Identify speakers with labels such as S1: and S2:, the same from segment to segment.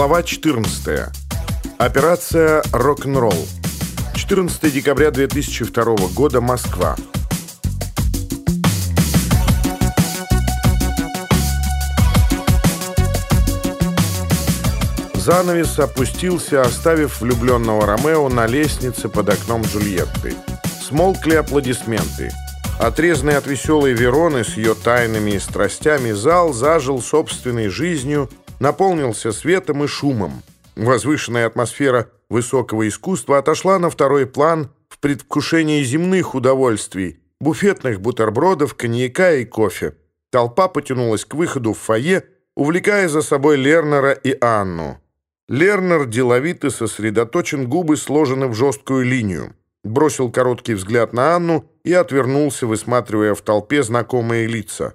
S1: Глава 14. Операция «Рок-н-ролл». 14 декабря 2002 года, Москва. Занавес опустился, оставив влюбленного Ромео на лестнице под окном Джульетты. Смолкли аплодисменты. Отрезанный от веселой Вероны с ее тайнами и страстями, зал зажил собственной жизнью – наполнился светом и шумом. Возвышенная атмосфера высокого искусства отошла на второй план в предвкушении земных удовольствий, буфетных бутербродов, коньяка и кофе. Толпа потянулась к выходу в фойе, увлекая за собой Лернера и Анну. Лернер деловит и сосредоточен, губы сложены в жесткую линию. Бросил короткий взгляд на Анну и отвернулся, высматривая в толпе знакомые лица.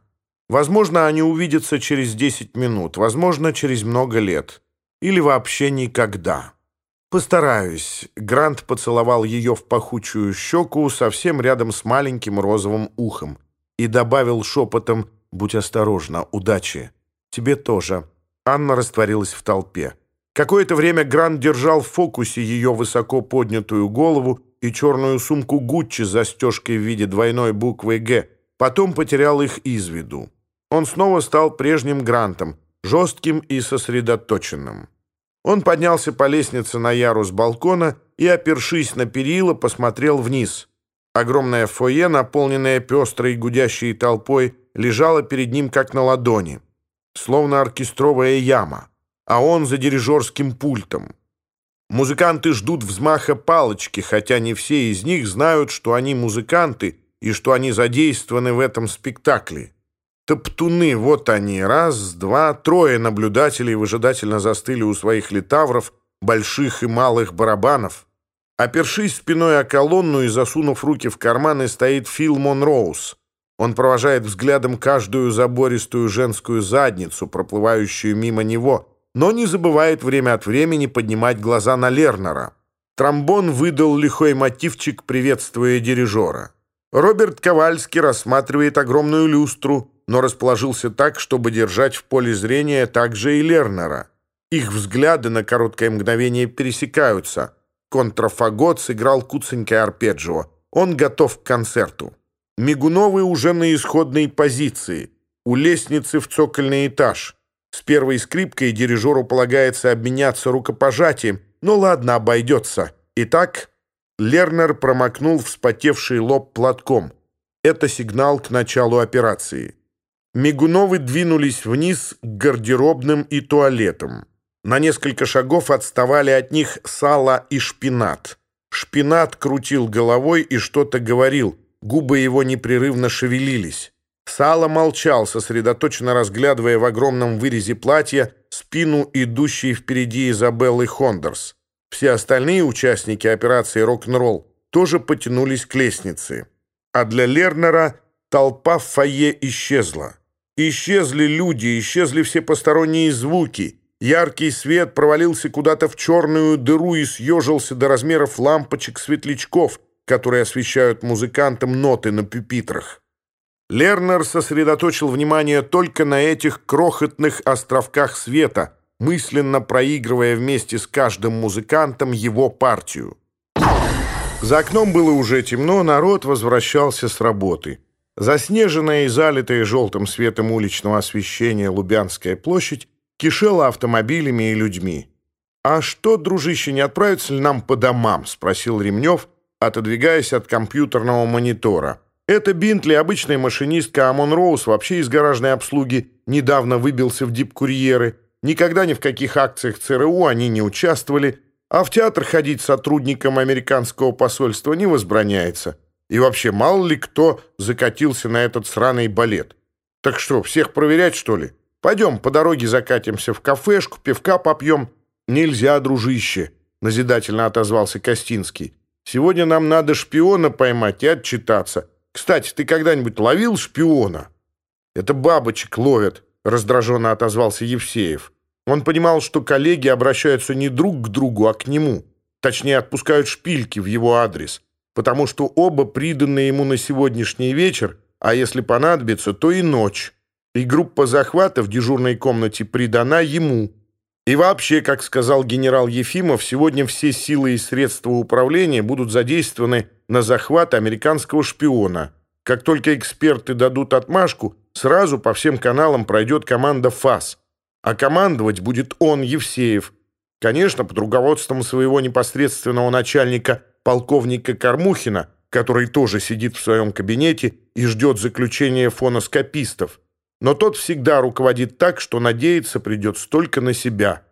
S1: Отметил, как из бокового ряда, переступая маленькими шажками и обмахиваясь программками, спешили влиться в общий поток неразлучные Ромео и Джульетта, но не актеры из спектакля, конечно, а топтуны из ФСБ. «Я пошла поправить прическу», — сказала Анна. «Подожди в буфете и смотри, не напейся». Лернер снова обернулся к ней. На какое-то мгновение его лицо расслабилось, он улыбнулся своей обычной улыбкой открыто и чуть иронично. Возможно, они увидятся через 10 минут, возможно, через много лет. Или вообще никогда. «Постараюсь». Грант поцеловал ее в пахучую щеку совсем рядом с маленьким розовым ухом и добавил шепотом «Будь осторожна, удачи». «Тебе тоже». Анна растворилась в толпе. Какое-то время Грант держал в фокусе ее высоко поднятую голову и черную сумку Гуччи с застежкой в виде двойной буквы «Г», потом потерял их из виду. Он снова стал прежним Грантом, жестким и сосредоточенным. Он поднялся по лестнице на ярус балкона и, опершись на перила, посмотрел вниз. Огромное фойе, наполненное пестрой гудящей толпой, лежало перед ним как на ладони, словно оркестровая яма а он за дирижерским пультом. Музыканты ждут взмаха палочки, хотя не все из них знают, что они музыканты и что они задействованы в этом спектакле. Топтуны, вот они, раз, два, трое наблюдателей выжидательно застыли у своих литавров, больших и малых барабанов. Опершись спиной о колонну и засунув руки в карманы, стоит Фил Монроуз. Он провожает взглядом каждую забористую женскую задницу, проплывающую мимо него — но не забывает время от времени поднимать глаза на Лернера. Тромбон выдал лихой мотивчик, приветствуя дирижера. Роберт Ковальский рассматривает огромную люстру, но расположился так, чтобы держать в поле зрения также и Лернера. Их взгляды на короткое мгновение пересекаются. Контрафагот сыграл куценькое арпеджио. Он готов к концерту. Мигуновы уже на исходной позиции. У лестницы в цокольный этаж. С первой скрипкой дирижеру полагается обменяться рукопожатием. Ну ладно, обойдется. Итак, Лернер промокнул вспотевший лоб платком. Это сигнал к началу операции. Мигуновы двинулись вниз к гардеробным и туалетам. На несколько шагов отставали от них сало и шпинат. Шпинат крутил головой и что-то говорил. Губы его непрерывно шевелились. Сало молчал, сосредоточенно разглядывая в огромном вырезе платья спину идущей впереди Изабеллы Хондерс. Все остальные участники операции «Рок-н-ролл» тоже потянулись к лестнице. А для Лернера толпа в фойе исчезла. исчезли люди, исчезли все посторонние звуки. Яркий свет провалился куда-то в черную дыру и съежился до размеров лампочек-светлячков, которые освещают музыкантам ноты на пюпитрах. Лернер сосредоточил внимание только на этих крохотных островках света, мысленно проигрывая вместе с каждым музыкантом его партию. За окном было уже темно, народ возвращался с работы. Заснеженная и залитая желтым светом уличного освещения Лубянская площадь кишела автомобилями и людьми. «А что, дружище, не отправится ли нам по домам?» — спросил Ремнев, отодвигаясь от компьютерного монитора. Это Бинтли, обычный машинистка Амон Роуз, вообще из гаражной обслуги, недавно выбился в дипкурьеры. Никогда ни в каких акциях ЦРУ они не участвовали, а в театр ходить сотрудникам американского посольства не возбраняется. И вообще, мало ли кто закатился на этот сраный балет. Так что, всех проверять, что ли? Пойдем, по дороге закатимся в кафешку, пивка попьем. Нельзя, дружище, назидательно отозвался Костинский. Сегодня нам надо шпиона поймать и отчитаться. Кстати, ты когда-нибудь ловил шпиона? Это бабочек ловят, раздраженно отозвался Евсеев. Он понимал, что коллеги обращаются не друг к другу, а к нему. Точнее, отпускают шпильки в его адрес – Потому что оба приданы ему на сегодняшний вечер, а если понадобится, то и ночь. И группа захвата в дежурной комнате придана ему. И вообще, как сказал генерал Ефимов, сегодня все силы и средства управления будут задействованы на захват американского шпиона. Как только эксперты дадут отмашку, сразу по всем каналам пройдет команда ФАС. А командовать будет он, Евсеев. Конечно, под руководством своего непосредственного начальника, полковника Кормухина, который тоже сидит в своем кабинете и ждет заключения фоноскопистов. Но тот всегда руководит так, что надеяться придется только на себя.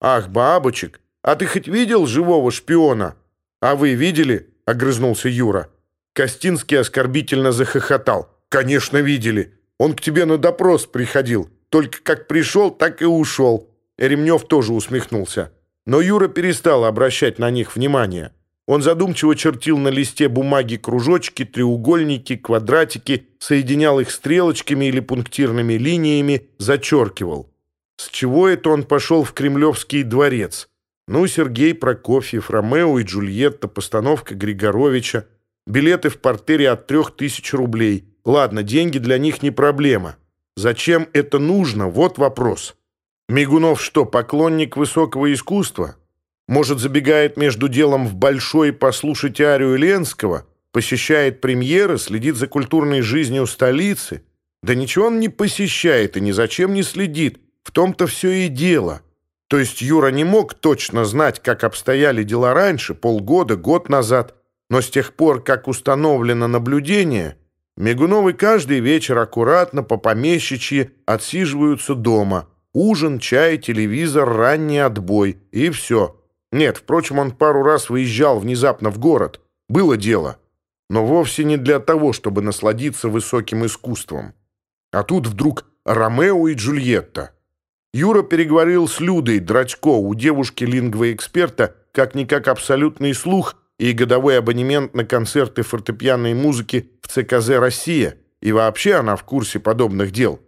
S1: «Ах, бабочек, а ты хоть видел живого шпиона?» «А вы видели?» — огрызнулся Юра. Костинский оскорбительно захохотал. «Конечно, видели. Он к тебе на допрос приходил. Только как пришел, так и ушел». Ремнев тоже усмехнулся. Но Юра перестал обращать на них внимание. Он задумчиво чертил на листе бумаги кружочки, треугольники, квадратики, соединял их стрелочками или пунктирными линиями, зачеркивал. С чего это он пошел в Кремлевский дворец? Ну, Сергей Прокофьев, Ромео и Джульетта, постановка Григоровича. Билеты в портере от трех тысяч рублей. Ладно, деньги для них не проблема. Зачем это нужно? Вот вопрос. Мигунов что, поклонник высокого искусства? Может, забегает между делом в большой послушать арию Ленского, посещает премьеры, следит за культурной жизнью столицы? Да ничего он не посещает и ни зачем не следит. В том-то все и дело. То есть Юра не мог точно знать, как обстояли дела раньше, полгода, год назад. Но с тех пор, как установлено наблюдение, Мигуновы каждый вечер аккуратно по помещичьи отсиживаются дома. Ужин, чай, телевизор, ранний отбой. И все. Нет, впрочем, он пару раз выезжал внезапно в город. Было дело. Но вовсе не для того, чтобы насладиться высоким искусством. А тут вдруг Ромео и Джульетта. Юра переговорил с Людой Драчко, у девушки лингвоэксперта, как-никак абсолютный слух и годовой абонемент на концерты фортепианной музыки в ЦКЗ «Россия», и вообще она в курсе подобных дел.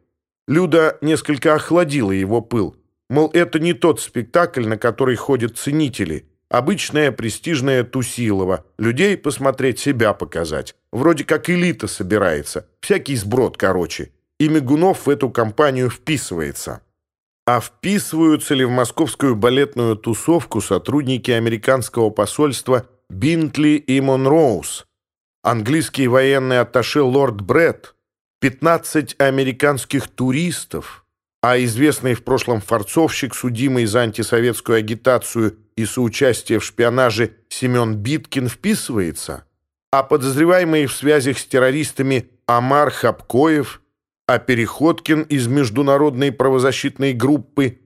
S1: Люда несколько охладила его пыл – Мол, это не тот спектакль, на который ходят ценители. Обычная престижная Тусилова. Людей посмотреть, себя показать. Вроде как элита собирается. Всякий сброд, короче. И Мигунов в эту компанию вписывается. А вписываются ли в московскую балетную тусовку сотрудники американского посольства Бинтли и Монроуз? Английский военный атташе Лорд Бретт? 15 американских туристов – а известный в прошлом форцовщик, судимый за антисоветскую агитацию и соучастие в шпионаже Семен Биткин вписывается, а подозреваемый в связях с террористами Амар Хапкоев, а Переходкин из международной правозащитной группы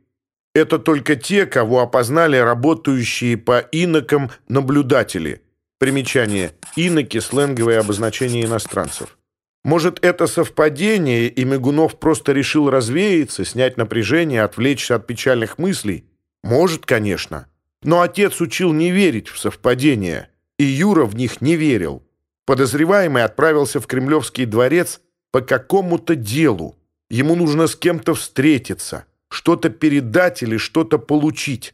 S1: это только те, кого опознали работающие по инокам наблюдатели. Примечание. Иноки – сленговое обозначение иностранцев. Может, это совпадение, и Мигунов просто решил развеяться, снять напряжение, отвлечься от печальных мыслей? Может, конечно. Но отец учил не верить в совпадения, и Юра в них не верил. Подозреваемый отправился в Кремлевский дворец по какому-то делу. Ему нужно с кем-то встретиться, что-то передать или что-то получить.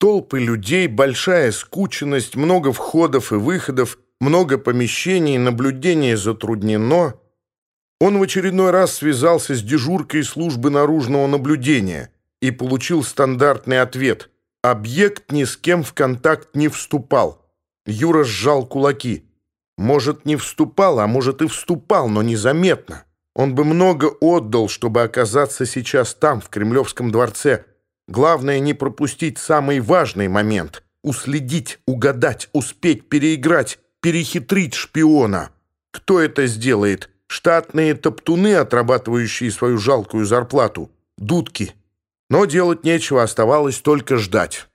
S1: Толпы людей, большая скученность, много входов и выходов – много помещений, наблюдение затруднено. Он в очередной раз связался с дежуркой службы наружного наблюдения и получил стандартный ответ. Объект ни с кем в контакт не вступал. Юра сжал кулаки. Может, не вступал, а может и вступал, но незаметно. Он бы много отдал, чтобы оказаться сейчас там, в Кремлевском дворце. Главное не пропустить самый важный момент — уследить, угадать, успеть переиграть перехитрить шпиона. Кто это сделает? Штатные топтуны, отрабатывающие свою жалкую зарплату. Дудки. Но делать нечего, оставалось только ждать.